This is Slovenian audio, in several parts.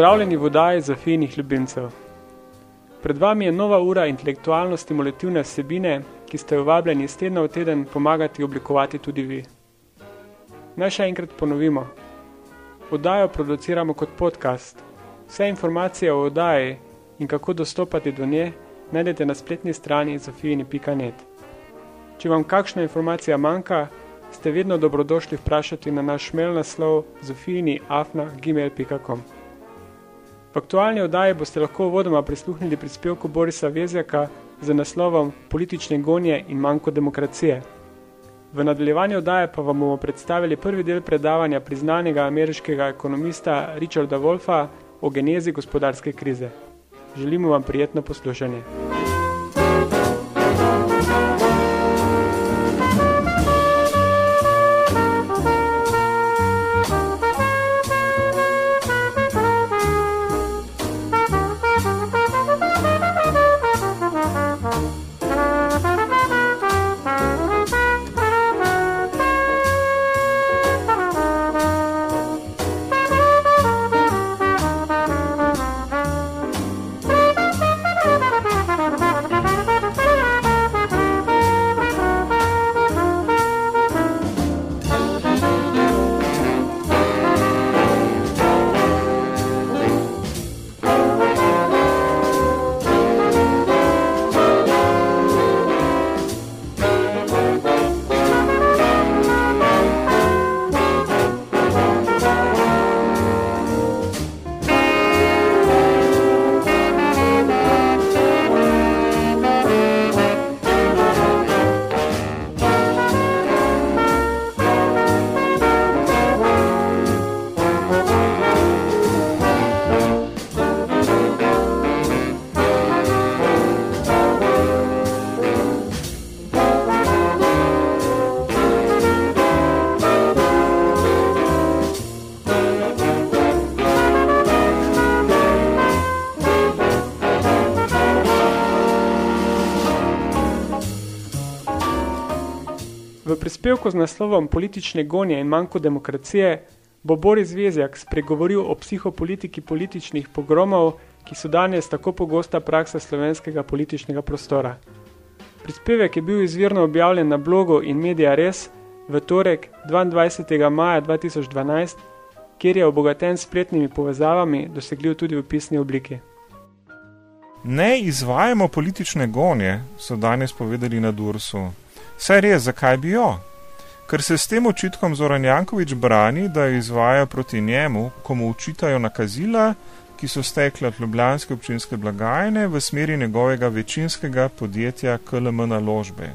Pozdravljeni v oddaji za finih ljubimcev. Pred vami je nova ura intelektualno-stimulativne vsebine, ki ste jo vabljeni iz tedna v teden pomagati oblikovati tudi vi. Naj še enkrat ponovimo. Oddajo produciramo kot podcast. Vse informacije o oddaji in kako dostopati do nje najdete na spletni strani zofijini.net. Če vam kakšna informacija manjka, ste vedno dobrodošli vprašati na naš mail naslov zofijini.afna.gmail.com. V aktualni oddaji boste lahko vodoma prisluhnili prispevku Borisa Vezjaka z naslovom Politične gonje in manjko demokracije. V nadaljevanju oddaje pa vam bomo predstavili prvi del predavanja priznanega ameriškega ekonomista Richarda Wolfa o genezi gospodarske krize. Želimo vam prijetno poslušanje. Prispevku z naslovom Politične gonje in manjko demokracije bo Boris Vezjak spregovoril o psihopolitiki političnih pogromov, ki so danes tako pogosta praksa slovenskega političnega prostora. Prispevek je bil izvirno objavljen na blogu in Media Res v torek 22. maja 2012, kjer je obogaten s spletnimi povezavami dosegljiv tudi v pisni obliki. Ne izvajamo politične gonje, so danes povedali na Dursu. Saj res, zakaj bi jo? Ker se s tem očitkom Zoran Jankovič brani, da izvaja proti njemu, ko mu učitajo nakazila, ki so stekla od Ljubljanske občinske blagajne v smeri njegovega večinskega podjetja KLM naložbe.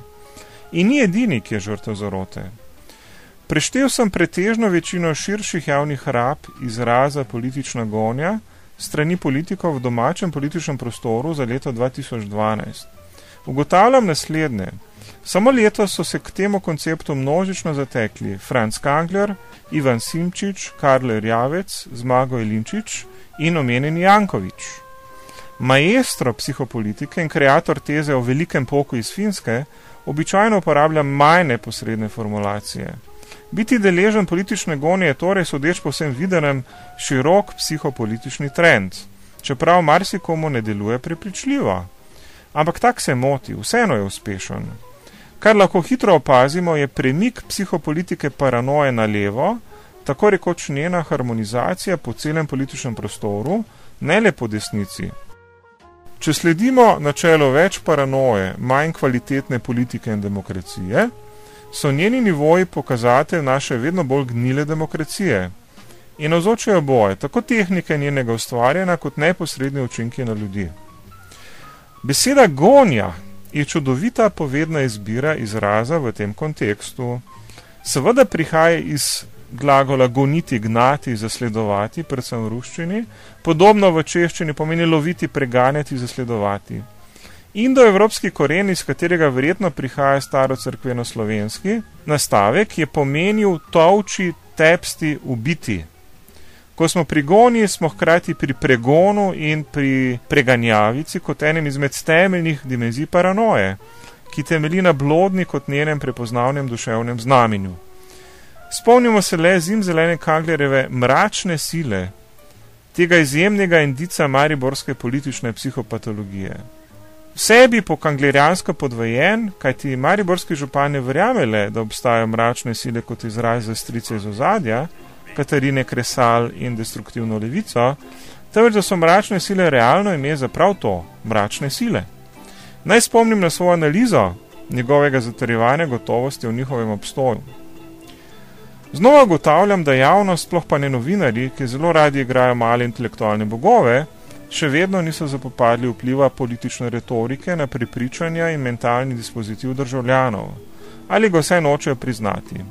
In ni edini, ki je žrtev zarote. Preštev sem pretežno večino širših javnih rab izraza politična gonja strani politikov v domačem političnem prostoru za leto 2012. Ugotavljam naslednje. Samo letos so se k temu konceptu množično zatekli Franz Kangler, Ivan Simčič, Karl Rjavec, Zmago Ilinčič in omenjeni Jankovič. Maestro psihopolitike in kreator teze o velikem poku iz Finske običajno uporablja majne posredne formulacije. Biti deležen politične gonje je torej sodeč po vsem videnem širok psihopolitični trend, čeprav marsikomu ne deluje prepričljivo. Ampak tak se moti, vseeno je uspešen. Kar lahko hitro opazimo, je premik psihopolitike paranoje na levo, tako rekoč njena harmonizacija po celem političnem prostoru, ne le po desnici. Če sledimo načelu več paranoje, manj kvalitetne politike in demokracije, so njeni nivoji pokazatelj naše vedno bolj gnile demokracije in ozočajo boje, tako tehnike njenega ustvarjanja, kot neposredne učinke na ljudi. Beseda gonja je čudovita povedna izbira izraza v tem kontekstu. Seveda prihaja iz glagola goniti, gnati, zasledovati, predvsem v ruščini, podobno v češčini pomeni loviti, preganjati, zasledovati. Indoevropski koren, iz katerega verjetno prihaja staro crkveno slovenski nastavek, je pomenil tovči, tepsti, ubiti. Ko smo pri goni, smo hkrati pri pregonu in pri preganjavici kot enem izmed temeljnih dimenzij paranoje, ki temelji na blodni kot njenem prepoznavnem duševnem znamenju. Spomnimo se le zimzelene Kanglereve mračne sile, tega izjemnega indica mariborske politične psihopatologije. Vsebi po kanglerijansko podvojen, kajti mariborski župan ne verjame le, da obstajajo mračne sile kot izraz za strice iz ozadja, Katarine Kresal in destruktivno levico, temveč da so mračne sile realno ime za prav to, mračne sile. Naj spomnim na svojo analizo njegovega zatrjevanja gotovosti o njihovem obstoju. Znova ugotavljam, da javnost, sploh pa ne novinari, ki zelo radi igrajo male intelektualne bogove, še vedno niso zapopadli vpliva politične retorike na prepričanja in mentalni dispozitiv državljanov, ali ga vsaj nočejo priznati.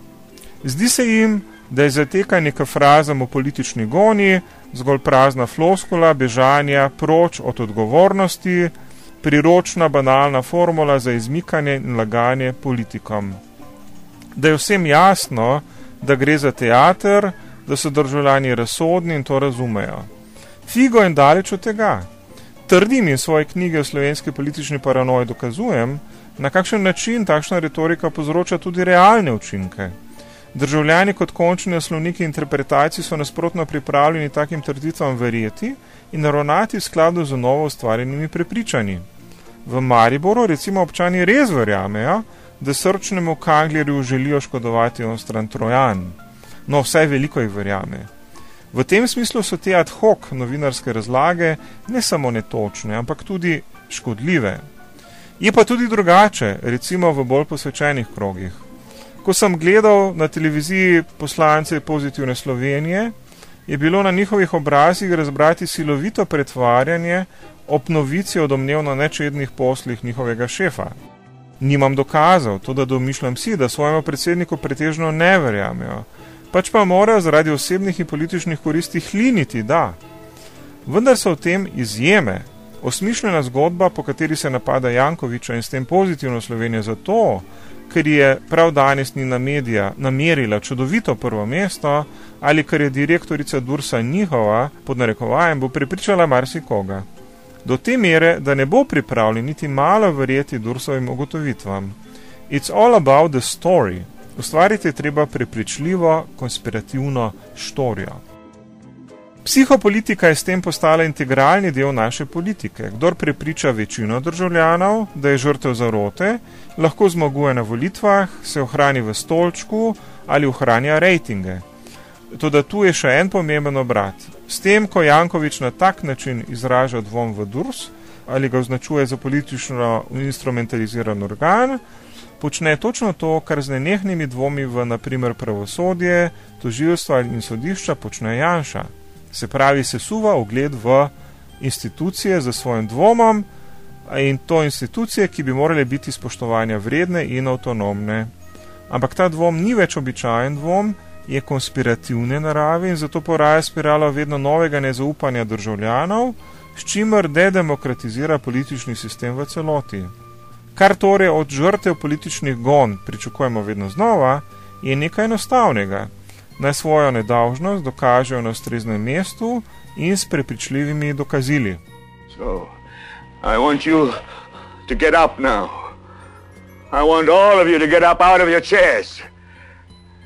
Zdi se jim, da je zatekanje k frazam o politični goni zgolj prazna floskula bežanja proč od odgovornosti, priročna banalna formula za izmikanje in laganje politikom. Da je vsem jasno, da gre za teater, da so državljani razsodni in to razumejo. Figo in daleč od tega. Trdim in svoje knjige o slovenski politični paranoji dokazujem, na kakšen način takšna retorika povzroča tudi realne učinke. Državljani kot končni naslovniki interpretacij so nasprotno pripravljeni takim trditvam verjeti in ravnati v skladu z novo ustvarjenimi prepričanji. V Mariboru recimo občani res verjamejo, da srčnemu Kanglerju želijo škodovati on stran Trojan. No, vsaj veliko jih verjame. V tem smislu so te ad hoc novinarske razlage ne samo netočne, ampak tudi škodljive. Je pa tudi drugače, recimo v bolj posvečenih krogih. Ko sem gledal na televiziji poslance pozitivne Slovenije, je bilo na njihovih obrazih razbrati silovito pretvarjanje ob novici o domnevno nečednih poslih njihovega šefa. Nimam dokazov, to da domišljam si, da svojemu predsedniku pretežno ne verjamejo, pač pa morajo zaradi osebnih in političnih koristi hliniti, da. Vendar so v tem izjeme, osmišljena zgodba, po kateri se napada Jankoviča in s tem pozitivno Slovenijo zato, ker je prav danes Nina Medija namerila čudovito prvo mesto ali ker je direktorica Dursa njihova, pod narekovajem, bo prepričala marsikoga. Do te mere, da ne bo pripravljen niti malo verjeti Dursovim ugotovitvam. It's all about the story. Ustvariti je treba prepričljivo, konspirativno štorijo. Psihopolitika je s tem postala integralni del naše politike. Kdor prepriča večino državljanov, da je žrtev zarote, lahko zmaguje na volitvah, se ohrani v stolčku ali ohranja rejtinge. Toda tu je še en pomemben obrat. S tem, ko Jankovič na tak način izraža dvom v Durs ali ga označuje za politično instrumentaliziran organ, počne točno to, kar z nenehnimi dvomi v naprimer pravosodje, tožilstva in sodišča počne Janša se pravi, sesuva ugled v institucije za svojim dvomom in to institucije, ki bi morale biti spoštovanja vredne in avtonomne. Ampak ta dvom ni več običajen dvom, je konspirativne narave in zato poraja spirala vedno novega nezaupanja državljanov, s čimer dedemokratizira politični sistem v celoti. Kar torej od žrtev političnih gon pričakujemo vedno znova, je nekaj enostavnega naj svojo nedolžnost dokažejo na ustreznem mestu in s prepričljivimi dokazili. So, I want you to get up now. I want all of you to get up out of your chairs.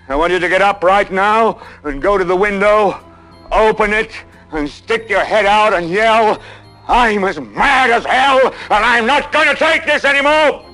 I want you to get up right now and go to the window, open it, and stick your head out and yell, I'm as mad as hell, and I'm not to take this anymore!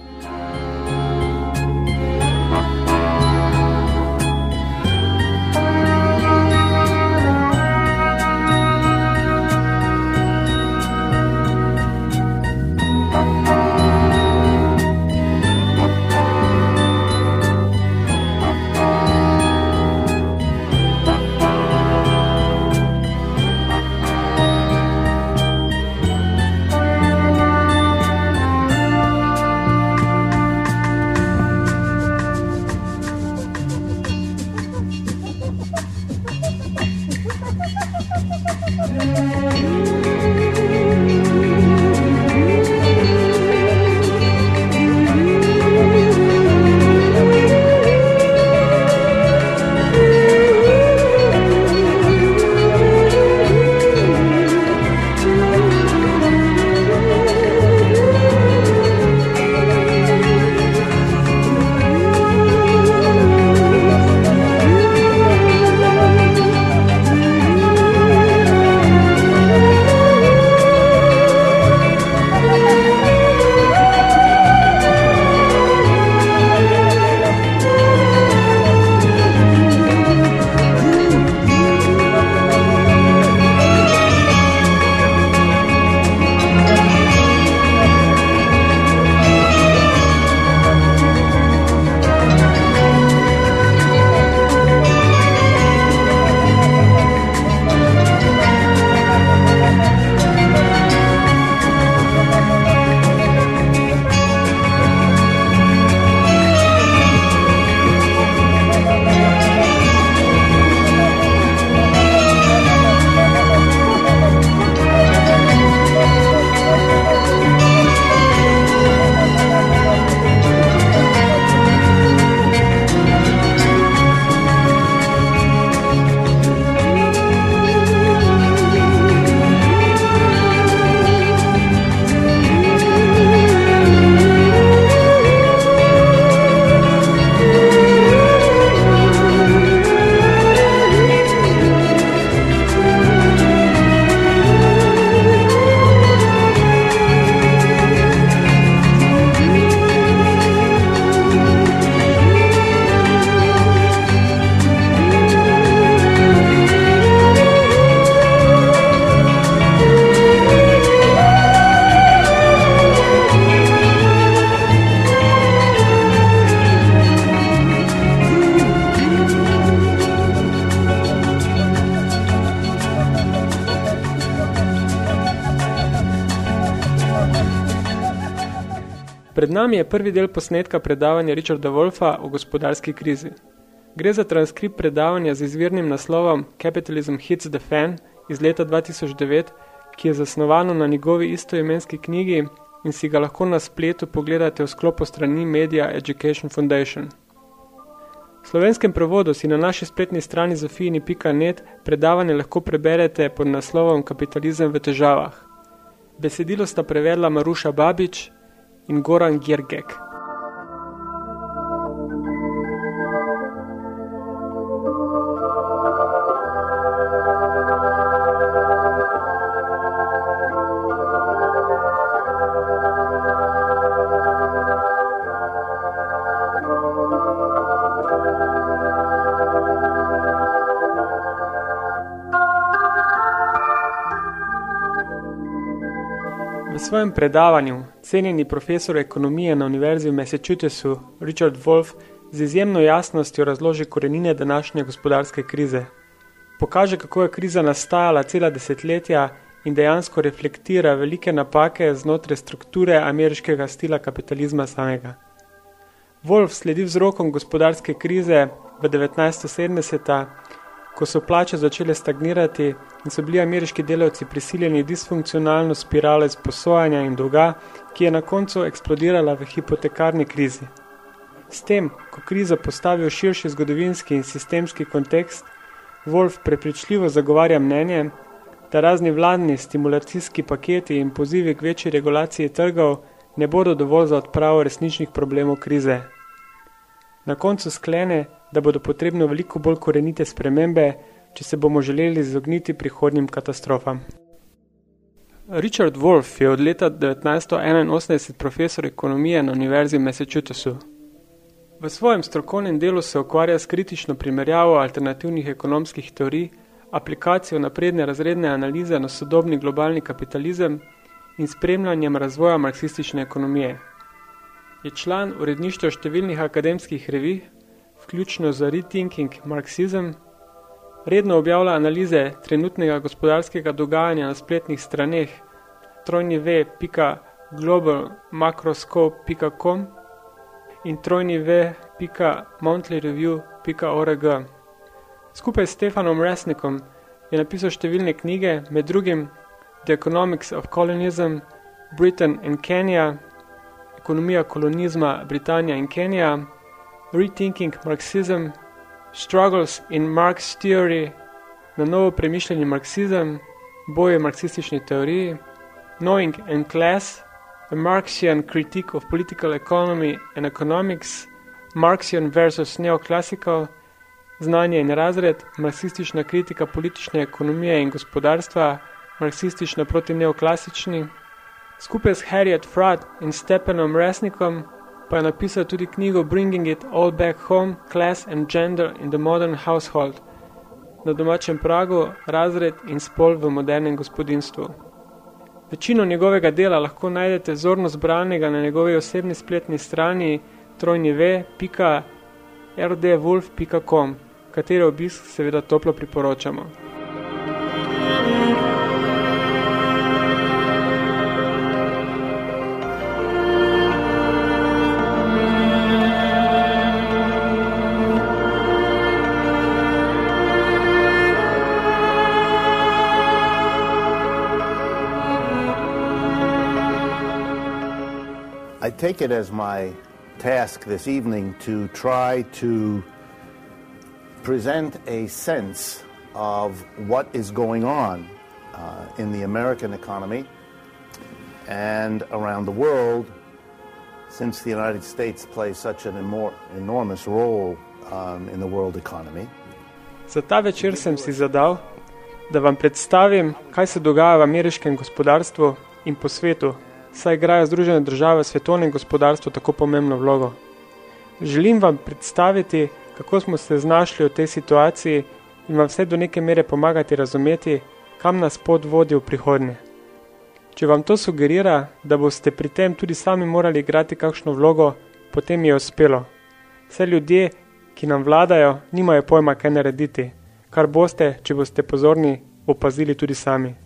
Nami je prvi del posnetka predavanja Richarda Wolfa o gospodarski krizi. Gre za transkript predavanja z izvirnim naslovom Capitalism Hits the Fan iz leta 2009, ki je zasnovano na njegovi istoimenski knjigi in si ga lahko na spletu pogledate v sklopu strani Media Education Foundation. V slovenskem prevodu si na naši spletni strani zofijini.net predavanje lahko preberete pod naslovom Kapitalizem v težavah. Besedilo sta prevedla Maruša Babič in Goran Giergek. svojem predavanju cenjeni profesor ekonomije na Univerzi v Massachusettsu Richard Wolf z izjemno jasnostjo razloži korenine današnje gospodarske krize. Pokaže, kako je kriza nastajala cela desetletja in dejansko reflektira velike napake znotraj strukture ameriškega stila kapitalizma samega. Wolf sledi vzrokom gospodarske krize v 1970 ko so plače začele stagnirati in so bili ameriški delavci prisiljeni disfunkcionalno spiralo izposojanja in dolga, ki je na koncu eksplodirala v hipotekarni krizi. S tem, ko kriza postavi v širši zgodovinski in sistemski kontekst, Wolf prepričljivo zagovarja mnenje, da razni vladni stimulacijski paketi in pozivi k večji regulaciji trgov ne bodo dovolj za odpravo resničnih problemov krize. Na koncu sklene, da bodo potrebno veliko bolj korenite spremembe, če se bomo želeli izogniti prihodnim katastrofam. Richard Wolff je od leta 1981 profesor ekonomije na Univerzi v Massachusettsu. V svojem strokovnem delu se ukvarja s kritično primerjavo alternativnih ekonomskih teorij, aplikacijo napredne razredne analize na sodobni globalni kapitalizem in spremljanjem razvoja marksistične ekonomije. Je član uredništva številnih akademskih revij, vključno za Rethinking Marxism, redno objavlja analize trenutnega gospodarskega dogajanja na spletnih straneh trojniv.globalmacroscope.com in trojniv.mountlyreview.org. Skupaj s Stefanom Resnikom je napisal številne knjige, med drugim The Economics of Colonism, Britain and Kenya, Ekonomija kolonizma Britanija in Kenija, Rethinking Marxism, Struggles in Marx Theory, na novo premišljeni marksizem, boje marksistični teoriji, Knowing and Class, A Marxian Critique of Political Economy and Economics, Marxian versus Neoclassical, Znanje in razred, marksistična kritika politične ekonomije in gospodarstva, marksistična proti neoklasični, skupaj s Harriet Fradd in Stepanom Resnikom, pa je napisal tudi knjigo Bringing it all back home, class and gender in the modern household, na domačem pragu, razred in spol v modernem gospodinstvu. Večino njegovega dela lahko najdete zorno zbranega na njegovi osebni spletni strani trojnive.rdwolf.com, katere obisk seveda toplo priporočamo. Take it as my task this evening to try to present a sense of what is going on uh, in the American economy and around the world since the United States plays such an enormous role um, in the world economy. Za ta večer sem si zadal, da vam predstavim, kaj se dogaja v ameriškem gospodarstvu in po svetu saj igrajo Združene države v svetovnem gospodarstvu tako pomembno vlogo. Želim vam predstaviti, kako smo se znašli v tej situaciji in vam vse do neke mere pomagati razumeti, kam nas pot vodi v prihodnje. Če vam to sugerira, da boste pri tem tudi sami morali igrati kakšno vlogo, potem je uspelo. Vse ljudje, ki nam vladajo, nimajo pojma, kaj narediti, kar boste, če boste pozorni, opazili tudi sami.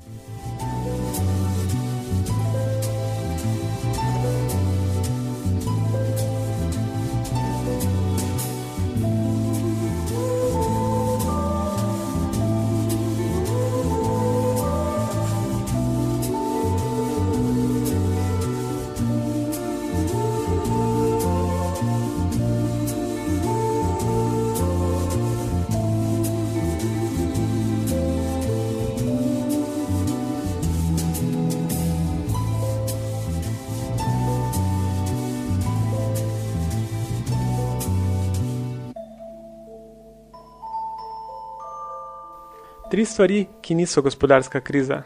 Stvari, ki niso gospodarska kriza.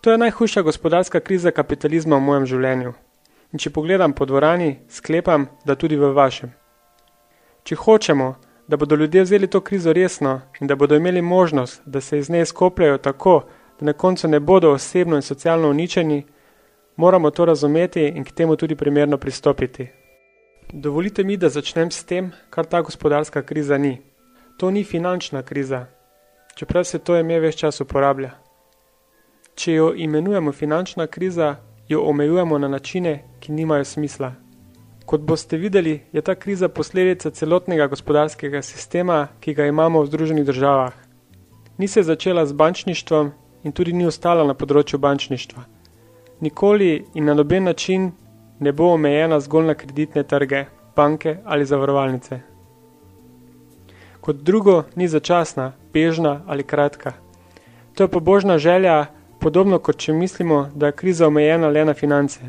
To je najhujša gospodarska kriza kapitalizma v mojem življenju. In če pogledam po dvorani, sklepam, da tudi v vašem. Če hočemo, da bodo ljudje vzeli to krizo resno in da bodo imeli možnost, da se iz nje skopljajo tako, da na koncu ne bodo osebno in socialno uničeni, moramo to razumeti in k temu tudi primerno pristopiti. Dovolite mi, da začnem s tem, kar ta gospodarska kriza ni. To ni finančna kriza, čeprav se to ime več čas uporablja. Če jo imenujemo finančna kriza, jo omejujemo na načine, ki nimajo smisla. Kot boste videli, je ta kriza posledica celotnega gospodarskega sistema, ki ga imamo v Združenih državah. Ni se začela z bančništvom in tudi ni ostala na področju bančništva. Nikoli in na noben način ne bo omejena zgolj na kreditne trge, banke ali zavarovalnice. Kot drugo, ni začasna, bežna ali kratka. To je pobožna želja, podobno kot če mislimo, da je kriza omejena le na finance.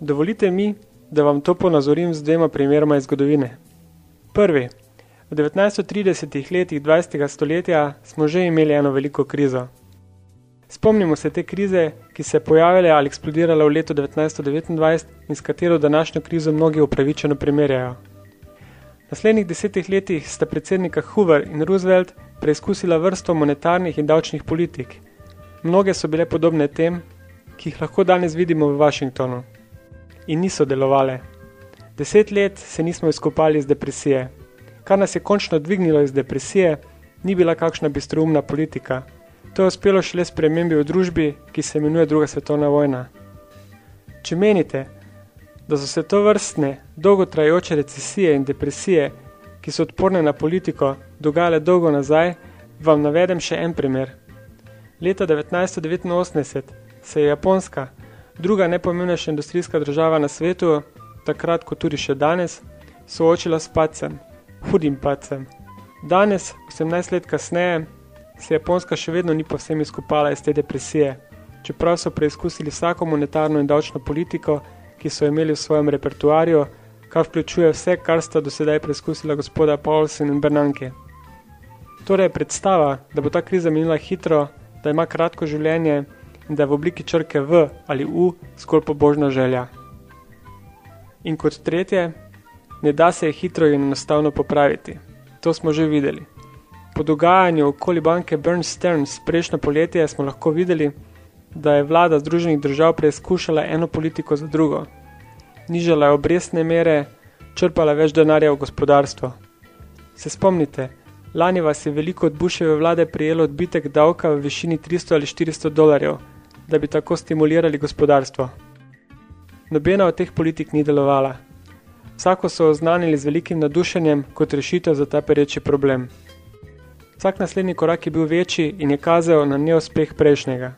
Dovolite mi, da vam to ponazorim z dvema primeroma iz zgodovine. Prvi. V 1930 letih 20. stoletja smo že imeli eno veliko krizo. Spomnimo se te krize, ki se je pojavila ali eksplodirala v letu 1929 in s katero današnjo krizo mnogi upravičeno primerjajo. Naslednjih desetih letih sta predsednika Hoover in Roosevelt preizkusila vrsto monetarnih in davčnih politik. Mnoge so bile podobne tem, ki jih lahko danes vidimo v Washingtonu. In niso delovale. Deset let se nismo izkopali iz depresije. Kar nas je končno dvignilo iz depresije, ni bila kakšna bistroumna politika. To je uspelo šele spremembi v družbi, ki se imenuje druga svetovna vojna. Če menite, da so se to vrstne, dolgotrajoče recesije in depresije, ki so odporne na politiko, dogajale dolgo nazaj, vam navedem še en primer. Leta 1989 se je Japonska, druga najpomembnejša industrijska država na svetu, takrat kot tudi še danes, soočila s pacem, hudim pacem. Danes, 18 let kasneje, se Japonska še vedno ni povsem izkopala iz te depresije, čeprav so preizkusili vsako monetarno in davčno politiko, ki so imeli v svojem repertuarju, kar vključuje vse, kar sta do sedaj preizkusila gospoda Paulsen in Bernanke. Torej predstava, da bo ta kriza minila hitro, da ima kratko življenje in da je v obliki črke V ali U skolj pobožna želja. In kot tretje, ne da se je hitro in enostavno popraviti. To smo že videli. Po dogajanju okoli banke Burn Stearns prejšnjo poletje smo lahko videli, da je vlada Združenih držav preizkušala eno politiko za drugo. Nižala je obrestne mere, črpala več denarja v gospodarstvo. Se spomnite, lani vas je veliko od Buševe vlade prijelo odbitek davka v višini 300 ali 400 dolarjev, da bi tako stimulirali gospodarstvo. Nobena od teh politik ni delovala. Vsako so oznanili z velikim nadušenjem kot rešitev za ta pereči problem. Vsak naslednji korak je bil večji in je kazal na neuspeh prejšnjega.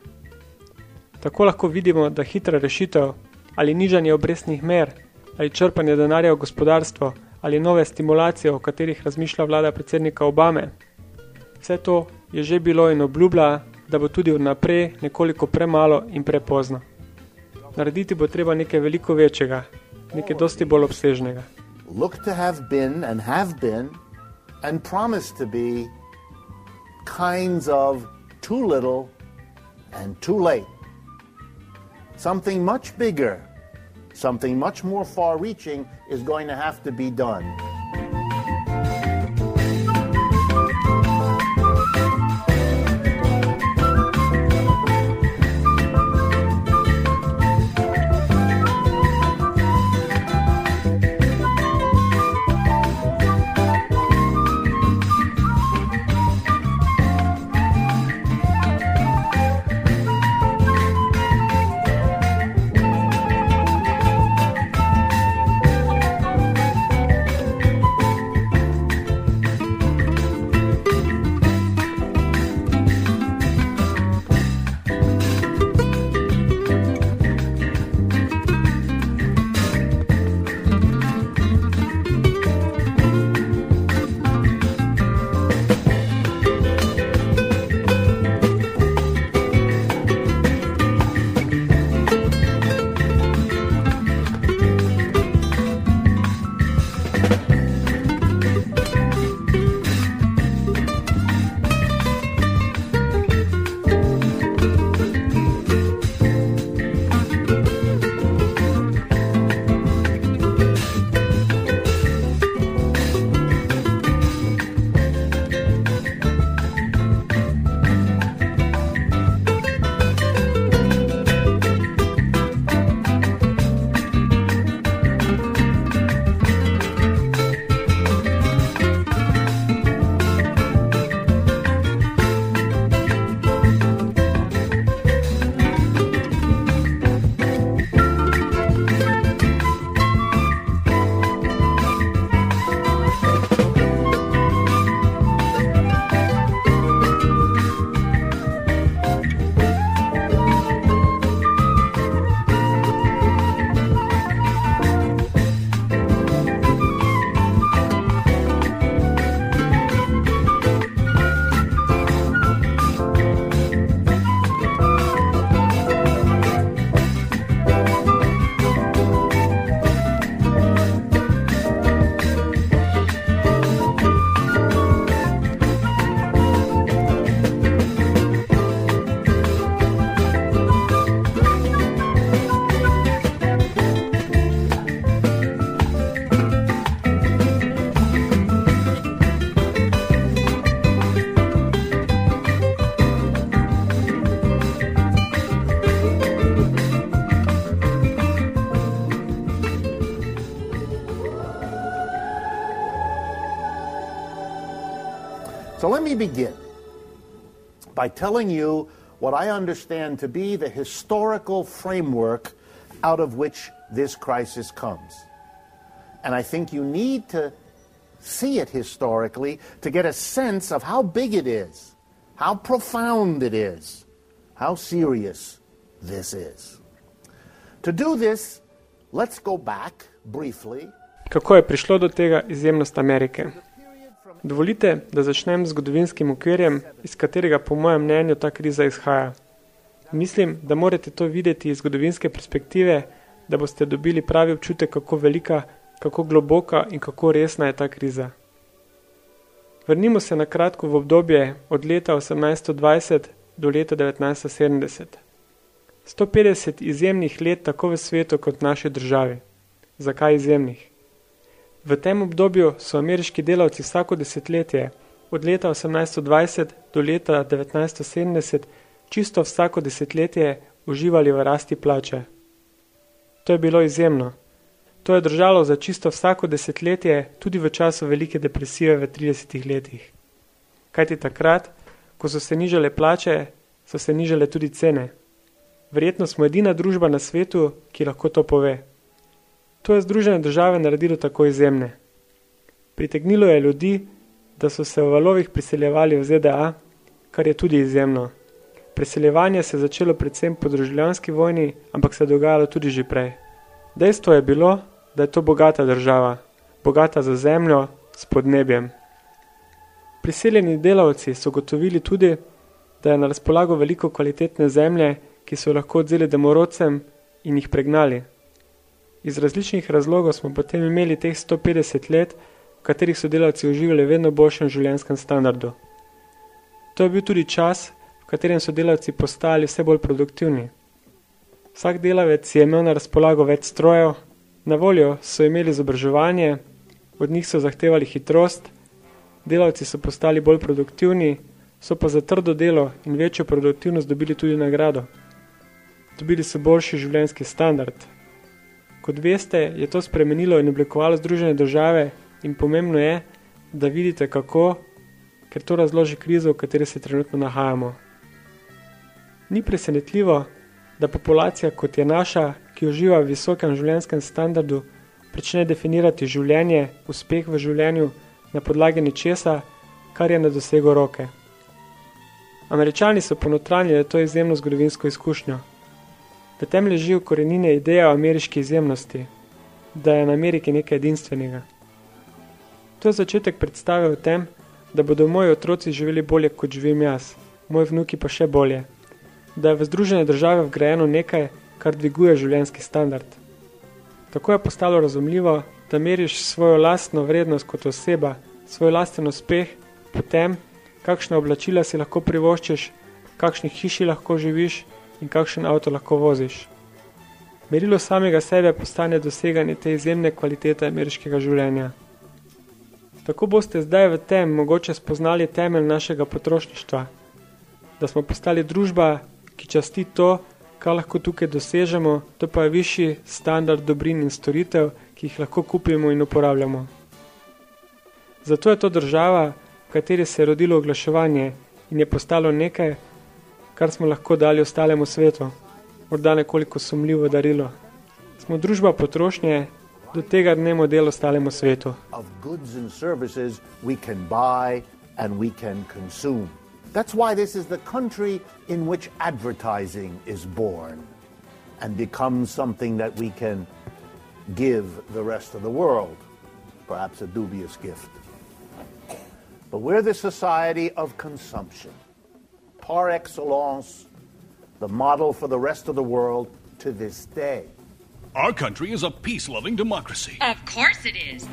Tako lahko vidimo, da hitra rešitev ali nižanje obrestnih mer ali črpanje denarja v gospodarstvo ali nove stimulacije, o katerih razmišlja vlada predsednika Obame. Vse to je že bilo in obljublja, da bo tudi vnaprej nekoliko premalo in prepozno. Narediti bo treba nekaj veliko večjega, nekaj dosti bolj obsežnega. Look to have been and have been and promise to be kinds of too little and too late. Something much bigger, something much more far reaching is going to have to be done. Begin by telling you what I understand to be the historical framework out of which this crisis comes. And I think you need to see it historically to get a sense of how big it is, how profound it is, how serious this is. To do this, let's go back briefly. Kako je prišlo do tega izjemnost Amerike? Dovolite, da začnem z zgodovinskim okvirjem, iz katerega po mojem mnenju ta kriza izhaja. Mislim, da morate to videti iz zgodovinske perspektive, da boste dobili pravi občutek, kako velika, kako globoka in kako resna je ta kriza. Vrnimo se na kratko v obdobje od leta 1820 do leta 1970. 150 izjemnih let tako v svetu kot v naši državi. Zakaj izjemnih? V tem obdobju so ameriški delavci vsako desetletje, od leta 1820 do leta 1970, čisto vsako desetletje uživali v rasti plače. To je bilo izjemno. To je držalo za čisto vsako desetletje, tudi v času velike depresije v 30 letih. Kajti takrat, ko so se nižale plače, so se nižale tudi cene. Verjetno smo edina družba na svetu, ki lahko to pove. To je Združene države naredilo tako izjemne. Pritegnilo je ljudi, da so se v valovih priseljevali v ZDA, kar je tudi izjemno. Preseljevanje se je začelo predvsem po državljanski vojni, ampak se je dogajalo tudi že prej. Dejstvo je bilo, da je to bogata država, bogata za zemljo, s podnebjem. Priseljeni delavci so gotovili tudi, da je na razpolago veliko kvalitetne zemlje, ki so lahko odzeli demorodcem in jih pregnali. Iz različnih razlogov smo potem imeli teh 150 let, v katerih so delavci uživali vedno boljšem življenjskem standardu. To je bil tudi čas, v katerem so delavci postali vse bolj produktivni. Vsak delavec je imel na razpolago več strojev, na voljo so imeli izobraževanje, od njih so zahtevali hitrost, delavci so postali bolj produktivni, so pa za trdo delo in večjo produktivnost dobili tudi nagrado. Dobili so boljši življenjski standard, Kot veste, je to spremenilo in oblikovalo Združene države in pomembno je, da vidite kako, ker to razloži krizo, v kateri se trenutno nahajamo. Ni presenetljivo, da populacija kot je naša, ki uživa v visokem življenjskem standardu, prične definirati življenje, uspeh v življenju na podlagi nečesa, kar je na dosego roke. Američani so ponotranjili to izjemno zgodovinsko izkušnjo. V tem leži korenine ideja o ameriški izjemnosti, da je na Ameriki nekaj edinstvenega. To je začetek predstave o tem, da bodo moji otroci živeli bolje, kot živim jaz, moji vnuki pa še bolje, da je v združene države vgrajeno nekaj, kar dviguje življenjski standard. Tako je postalo razumljivo, da meriš svojo lastno vrednost kot oseba, svoj lasten uspeh, potem, kakšna oblačila si lahko privoščiš, kakšnih hiši lahko živiš, in kakšen avto lahko voziš. Merilo samega sebe postane doseganje te izjemne kvalitete ameriškega življenja. Tako boste zdaj v tem mogoče spoznali temelj našega potrošništva, da smo postali družba, ki časti to, kar lahko tukaj dosežemo, to pa je višji standard dobrin in storitev, ki jih lahko kupimo in uporabljamo. Zato je to država, v kateri se je rodilo oglaševanje in je postalo nekaj, kar smo lahko dali ostalemu svetu, morda nekoliko sumljivo darilo. Smo družba potrošnje, do tega ne model ostalemu svetu. That's why this is the country in which advertising is born and becomes something that we can give the rest of the world, perhaps a dubious gift. But we're the society of consumption. Par excellence, the model for the rest of the world to this day. Our country is a peace loving democracy. Of course it is.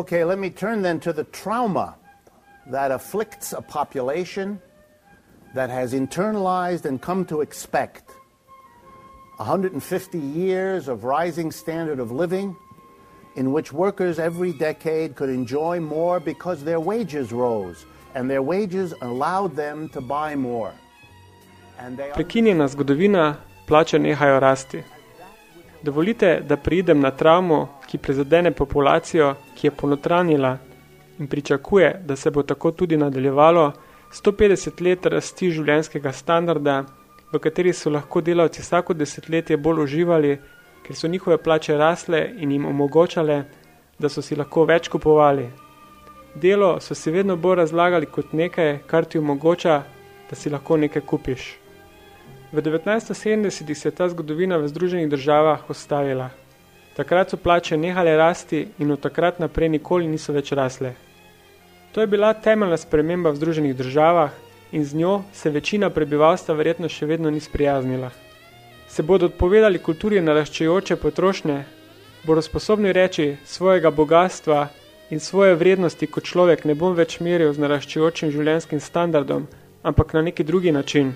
Okay, let me turn then to the trauma that afflicts a population that has internalized and come to expect 150 years of rising standard of living in which workers every decade could enjoy more because their wages rose and their wages allowed them to buy more. Prekinjena zgodovina, plače nehajo rasti. Dovolite, da pridem na travmo, ki prezadene populacijo, ki je ponotranila in pričakuje, da se bo tako tudi nadaljevalo 150 let rasti življenjskega standarda, v kateri so lahko delavci vsako desetletje bolj uživali, ker so njihove plače rasle in jim omogočale, da so si lahko več kupovali. Delo so si vedno bolj razlagali kot nekaj, kar ti omogoča, da si lahko nekaj kupiš. V 1970 se je ta zgodovina v Združenih državah ostavila. Takrat so plače nehale rasti in od takrat naprej nikoli niso več rasle. To je bila temeljna sprememba v Združenih državah in z njo se večina prebivalstva verjetno še vedno ni sprijaznila. Se bodo odpovedali kulturi naraščajoče potrošnje, bodo sposobni reči svojega bogatstva in svoje vrednosti kot človek ne bom več meril z naraščajočim življenjskim standardom, ampak na neki drugi način.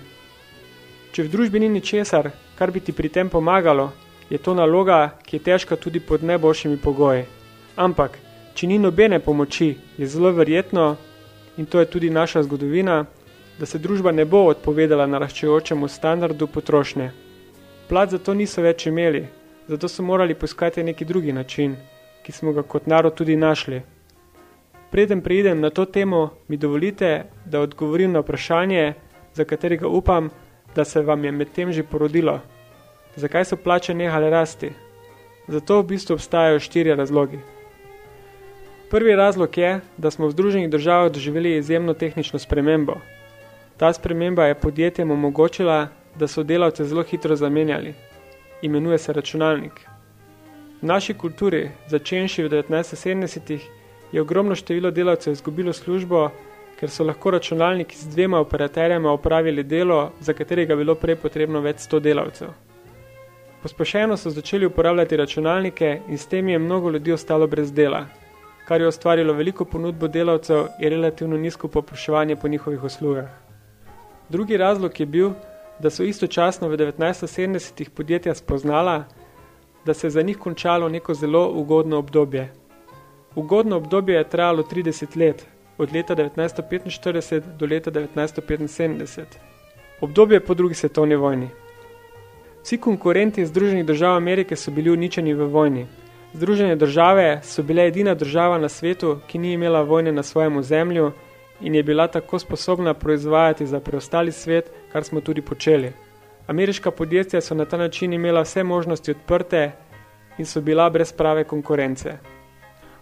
Če v družbi ni ničesar, kar bi ti pri tem pomagalo, je to naloga, ki je težka tudi pod najboljšimi pogoji. Ampak, če ni nobene pomoči, je zelo verjetno, in to je tudi naša zgodovina, da se družba ne bo odpovedala naraščajočemu standardu potrošnje. Plat za to niso več imeli, zato so morali poiskati neki drugi način, ki smo ga kot narod tudi našli. Preden preidem na to temo, mi dovolite, da odgovorim na vprašanje, za katerega upam, da se vam je med tem že porodilo. Zakaj so plače nehale rasti? Zato v bistvu obstajajo štiri razlogi. Prvi razlog je, da smo v Združenih državah doživeli izjemno tehnično spremembo. Ta sprememba je podjetjem omogočila, da so delavce zelo hitro zamenjali. Imenuje se računalnik. V naši kulturi, začenši v 1970-ih, je ogromno število delavcev izgubilo službo, ker so lahko računalniki z dvema operaterjama opravili delo, za katerega bilo prej potrebno več sto delavcev. Pospešeno so začeli uporabljati računalnike in s tem je mnogo ljudi ostalo brez dela, kar je ustvarilo veliko ponudbo delavcev in relativno nizko popraševanje po njihovih uslugah. Drugi razlog je bil, da so istočasno v 1970-ih podjetja spoznala, da se je za njih končalo neko zelo ugodno obdobje. Ugodno obdobje je trajalo 30 let, od leta 1945 do leta 1975. Obdobje po drugi svetovni vojni. Vsi konkurenti Združenih držav Amerike so bili uničeni v vojni. Združene države so bile edina država na svetu, ki ni imela vojne na svojem ozemlju in je bila tako sposobna proizvajati za preostali svet, kar smo tudi počeli. Ameriška podjetja so na ta način imela vse možnosti odprte in so bila brez prave konkurence.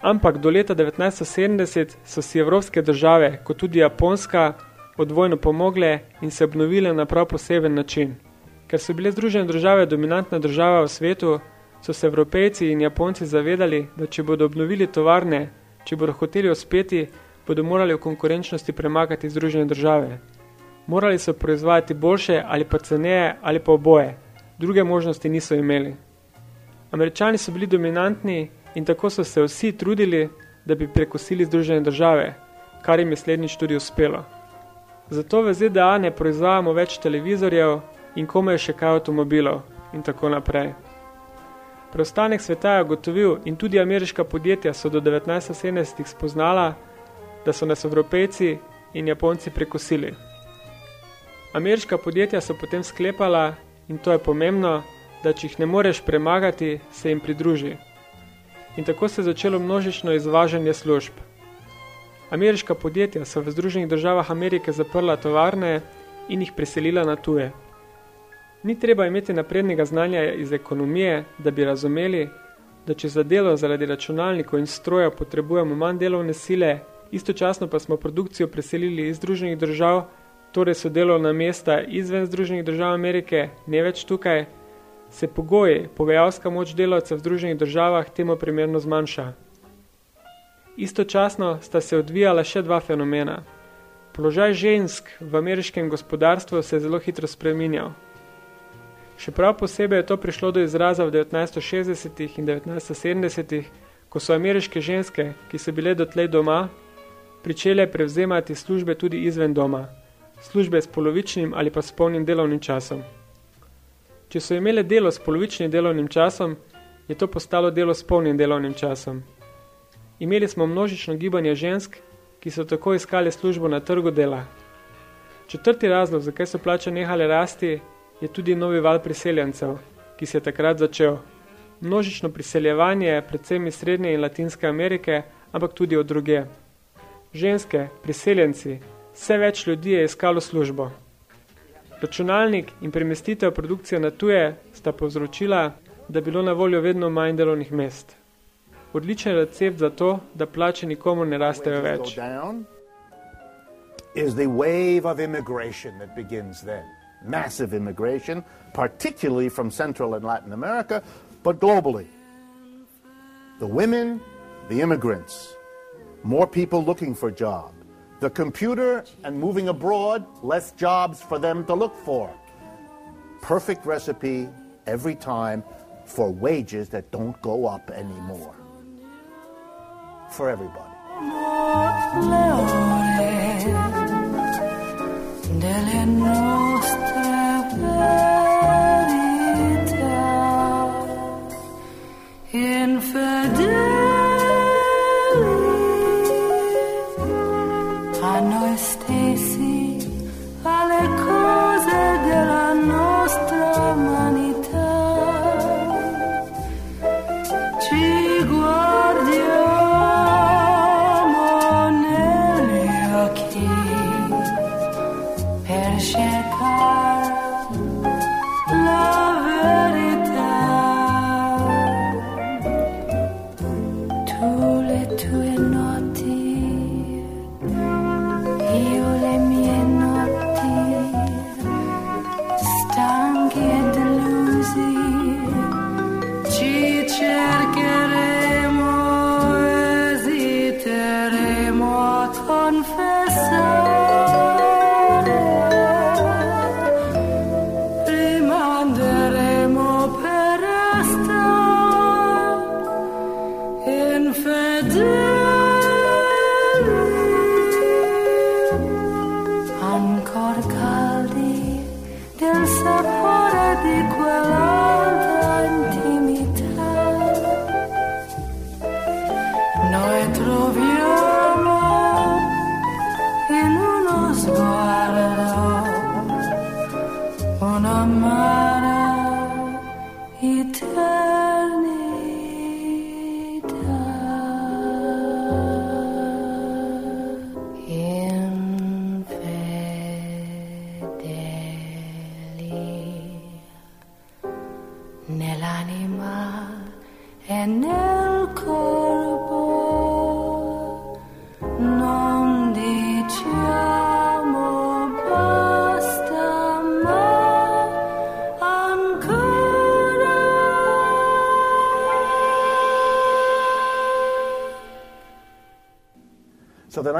Ampak do leta 1970 so si evropske države, kot tudi Japonska, odvojno pomogle in se obnovile na prav poseben način. Ker so bile združene države dominantna država v svetu, so se evropejci in Japonci zavedali, da če bodo obnovili tovarne, če bodo hoteli uspeti, bodo morali v konkurenčnosti premagati združene države. Morali so proizvajati boljše ali pa ceneje ali pa oboje. Druge možnosti niso imeli. Američani so bili dominantni in tako so se vsi trudili, da bi prekosili združene države, kar jim je slednjič tudi uspelo. Zato v ZDA ne proizvajamo več televizorjev in komaj še kaj avtomobilov in tako naprej. Preostanek sveta je gotovil in tudi ameriška podjetja so do 1970 spoznala, da so nas evropejci in japonci prekosili. Ameriška podjetja so potem sklepala, in to je pomembno, da če jih ne moreš premagati, se jim pridruži. In tako se je začelo množično izvažanje služb. Ameriška podjetja so v Združenih državah Amerike zaprla tovarne in jih preselila na tuje. Ni treba imeti naprednega znanja iz ekonomije, da bi razumeli, da če za delo zaradi računalnikov in stroja potrebujemo manj delovne sile, istočasno pa smo produkcijo preselili iz Združenih držav, torej so delovna mesta izven Združenih držav Amerike, ne več tukaj, se pogoji, pogajalska moč delavcev v Združenih državah temu primerno zmanjša. Istočasno sta se odvijala še dva fenomena. Položaj žensk v ameriškem gospodarstvu se je zelo hitro spreminjal. Še prav posebej je to prišlo do izraza v 1960 in 1970 ko so ameriške ženske, ki so bile dotlej doma, pričele prevzemati službe tudi izven doma, službe s polovičnim ali pa s polnim delovnim časom. Če so imele delo s polovičnim delovnim časom, je to postalo delo s polnim delovnim časom. Imeli smo množično gibanje žensk, ki so tako iskali službo na trgu dela. Četrti razlog, zakaj so plače nehale rasti, je tudi novi val priseljencev, ki se je takrat začel. Množično priseljevanje, predvsem iz Srednje in Latinske Amerike, ampak tudi od druge. Ženske, priseljenci, vse več ljudi je iskalo službo. Računalnik in premestitev produkcije na tuje sta povzročila, da bilo na voljo vedno manj delovnih mest. Odličen recept za to, da plače nikomu ne rastejo več. Is the wave of immigration that begins then. Massive immigration, particularly from Central and Latin America, but globally. The women, the immigrants, more people looking for jobs. The computer and moving abroad, less jobs for them to look for. Perfect recipe every time for wages that don't go up anymore. For everybody.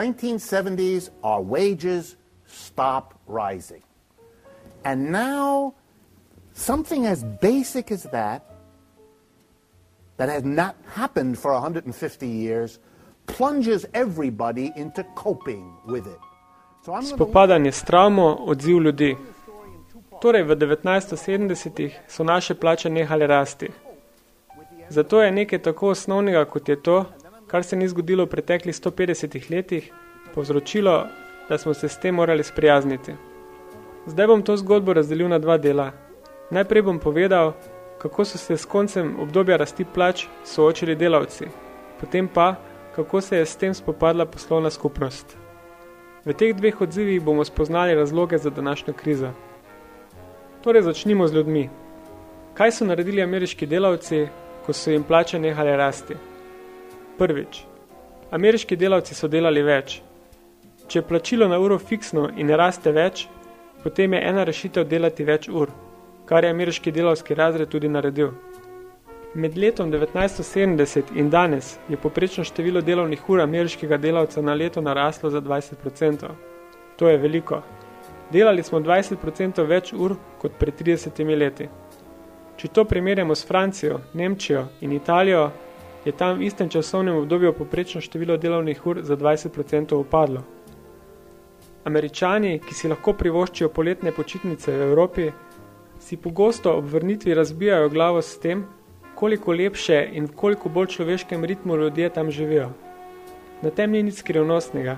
1970s, our wages stop rising. And now, something as basic as that, that has not happened for 150 years, plunges everybody into coping with it. So Spopadanje s travmo, odziv ljudi. Torej, v 1970-ih so naše plače nehale rasti. Zato je nekaj tako osnovnega, kot je to, kar se ni zgodilo v preteklih 150 letih, povzročilo, da smo se s tem morali sprijazniti. Zdaj bom to zgodbo razdelil na dva dela. Najprej bom povedal, kako so se s koncem obdobja rasti plač soočili delavci, potem pa, kako se je s tem spopadla poslovna skupnost. V teh dveh odzivih bomo spoznali razloge za današnjo krizo. Torej začnimo z ljudmi. Kaj so naredili ameriški delavci, ko so jim plače nehale rasti? Prvič. Ameriški delavci so delali več. Če je plačilo na uro fiksno in ne raste več, potem je ena rešitev delati več ur, kar je ameriški delavski razred tudi naredil. Med letom 1970 in danes je poprečno število delovnih ur ameriškega delavca na leto naraslo za 20%. To je veliko. Delali smo 20% več ur kot pred 30 leti. Če to primerjamo s Francijo, Nemčijo in Italijo, je tam v istem časovnem obdobju poprečno število delovnih ur za 20% upadlo. Američani, ki si lahko privoščijo poletne počitnice v Evropi, si pogosto ob vrnitvi razbijajo glavo s tem, koliko lepše in v koliko bolj človeškem ritmu ljudje tam živijo. Na tem ni nič skrivnostnega.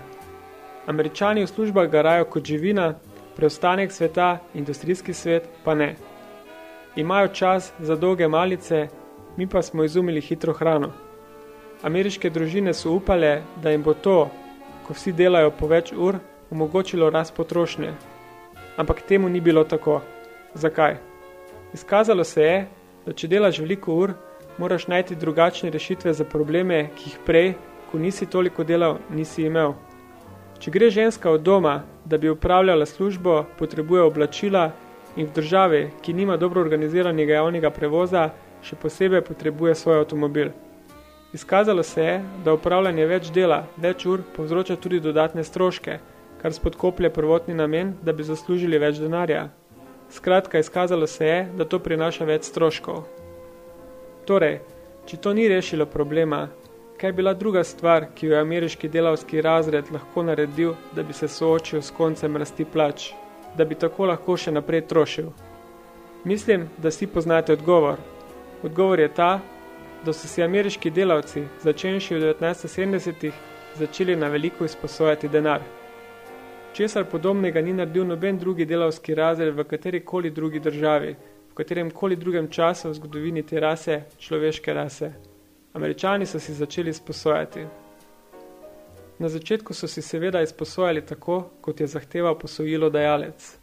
Američani v službah garajo kot živina, preostanek sveta, industrijski svet pa ne. Imajo čas za dolge malice, mi pa smo izumili hitro hrano. Ameriške družine so upale, da jim bo to, ko vsi delajo po več ur, omogočilo rast potrošnje. Ampak temu ni bilo tako. Zakaj? Izkazalo se je, da če delaš veliko ur, moraš najti drugačne rešitve za probleme, ki jih prej, ko nisi toliko delal, nisi imel. Če gre ženska od doma, da bi upravljala službo, potrebuje oblačila in v državi, ki nima dobro organiziranega javnega prevoza, še posebej potrebuje svoj avtomobil. Izkazalo se je, da upravljanje več dela, več ur, povzroča tudi dodatne stroške, kar spodkoplje prvotni namen, da bi zaslužili več denarja. Skratka, izkazalo se je, da to prinaša več stroškov. Torej, če to ni rešilo problema, kaj je bila druga stvar, ki jo je ameriški delavski razred lahko naredil, da bi se soočil s koncem rasti plač, da bi tako lahko še naprej trošil? Mislim, da si poznate odgovor. Odgovor je ta, da so si ameriški delavci, začenši v 1970-ih, začeli na veliko izposojati denar. Česar podobnega ni naredil noben drugi delavski razred v katerikoli drugi državi, v katerem koli drugem času v zgodovini te rase, človeške rase. Američani so si začeli izposojati. Na začetku so si seveda izposojali tako, kot je zahteval posojilo dajalec.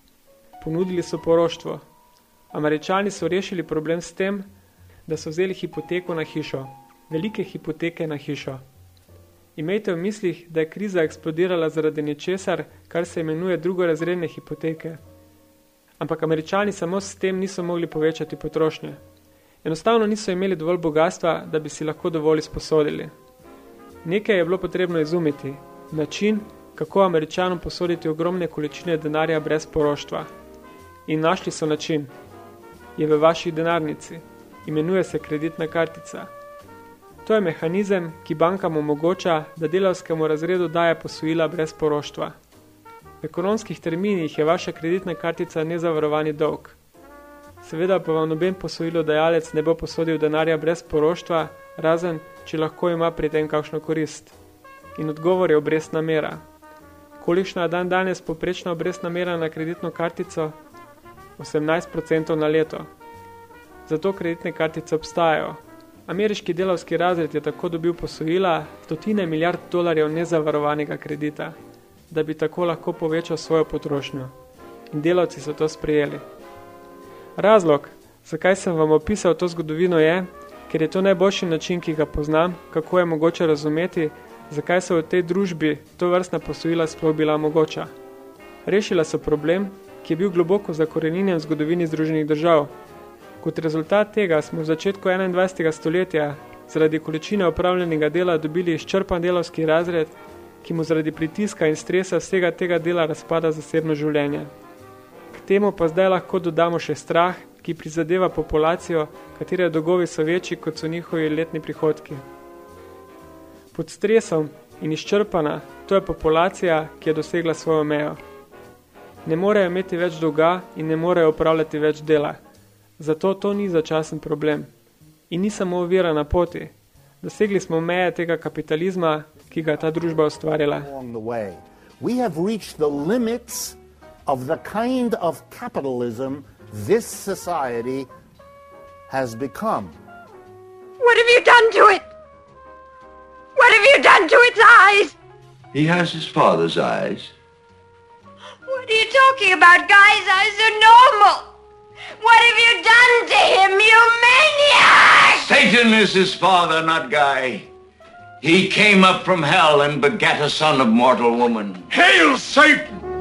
Ponudili so poroštvo. Američani so rešili problem s tem, da so vzeli hipoteko na hišo, velike hipoteke na hišo. Imejte v mislih, da je kriza eksplodirala zaradi nečesar, kar se imenuje drugorazredne hipoteke. Ampak američani samo s tem niso mogli povečati potrošnje. Enostavno niso imeli dovolj bogatstva, da bi si lahko dovolj sposodili. Nekaj je bilo potrebno izumiti, način, kako američanom posoditi ogromne količine denarja brez poroštva. In našli so način. Je v vaši denarnici. Imenuje se kreditna kartica. To je mehanizem, ki bankam omogoča, da delavskemu razredu daje posojila brez poroštva. V ekonomskih terminih je vaša kreditna kartica nezavarovani dolg. Seveda pa vam noben posojilo dajalec ne bo posodil denarja brez poroštva, razen, če lahko ima pri tem kakšno korist. In odgovor je obrestna mera. Kolikšna je dan danes poprečna obrestna mera na kreditno kartico? 18% na leto. Zato kreditne kartice obstajajo. Ameriški delavski razred je tako dobil posojila stotine milijard dolarjev nezavarovanega kredita, da bi tako lahko povečal svojo potrošnjo. In delavci so to sprejeli. Razlog, zakaj sem vam opisal to zgodovino je, ker je to najboljši način, ki ga poznam, kako je mogoče razumeti, zakaj so v tej družbi to vrstna posojila sploh bila mogoča. Rešila so problem, ki je bil globoko zakoreninjen v zgodovini Združenih držav, Kot rezultat tega smo v začetku 21. stoletja zaradi količine opravljenega dela dobili izčrpan delovski razred, ki mu zaradi pritiska in stresa vsega tega dela razpada zasebno življenje. K temu pa zdaj lahko dodamo še strah, ki prizadeva populacijo, katere dolgovi so večji, kot so njihovi letni prihodki. Pod stresom in izčrpana, to je populacija, ki je dosegla svojo mejo. Ne morejo imeti več dolga in ne morejo upravljati več dela. Zato to ni začasen problem. In ni samo ovira na poti. Dosegli smo meje tega kapitalizma, ki ga ta družba ustvarila. We have reached the limits of the kind of capitalism this society has become. What have you done to it? What have you done to its eyes? He has his father's eyes. What are you talking about? Guy's eyes are normal. What have you done to him, you maniac? Satan is his father, not Guy. He came up from hell and begat a son of mortal woman. Hail Satan!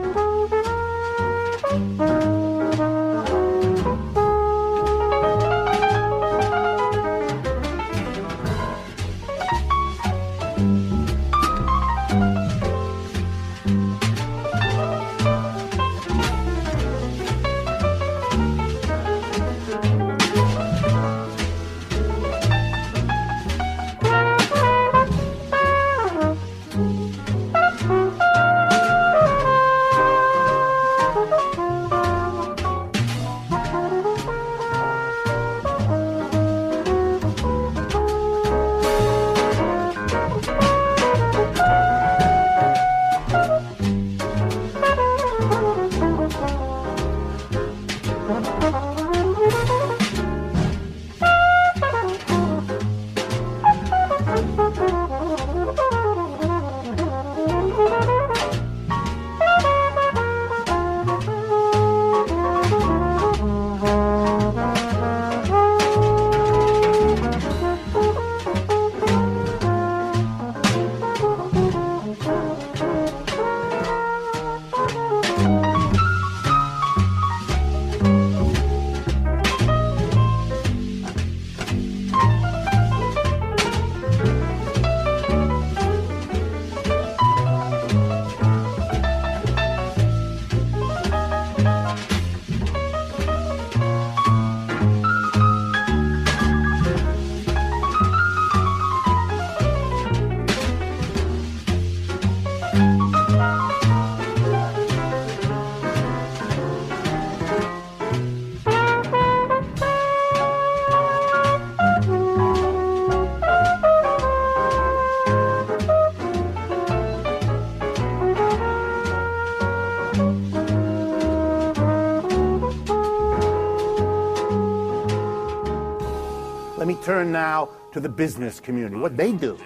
To the business community, what they do.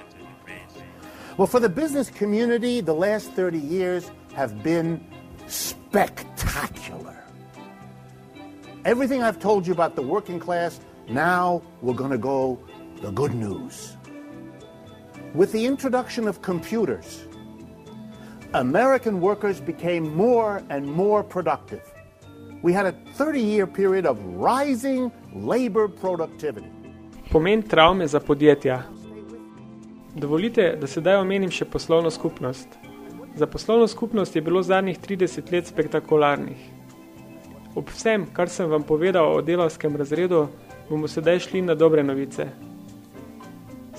Well, for the business community, the last 30 years have been spectacular. Everything I've told you about the working class, now we're going to go the good news. With the introduction of computers, American workers became more and more productive. We had a 30 year period of rising labor productivity. Pomen travme za podjetja. Dovolite, da sedaj omenim še poslovno skupnost. Za poslovno skupnost je bilo zadnjih 30 let spektakularnih. Ob vsem, kar sem vam povedal o delavskem razredu, bomo sedaj šli na dobre novice.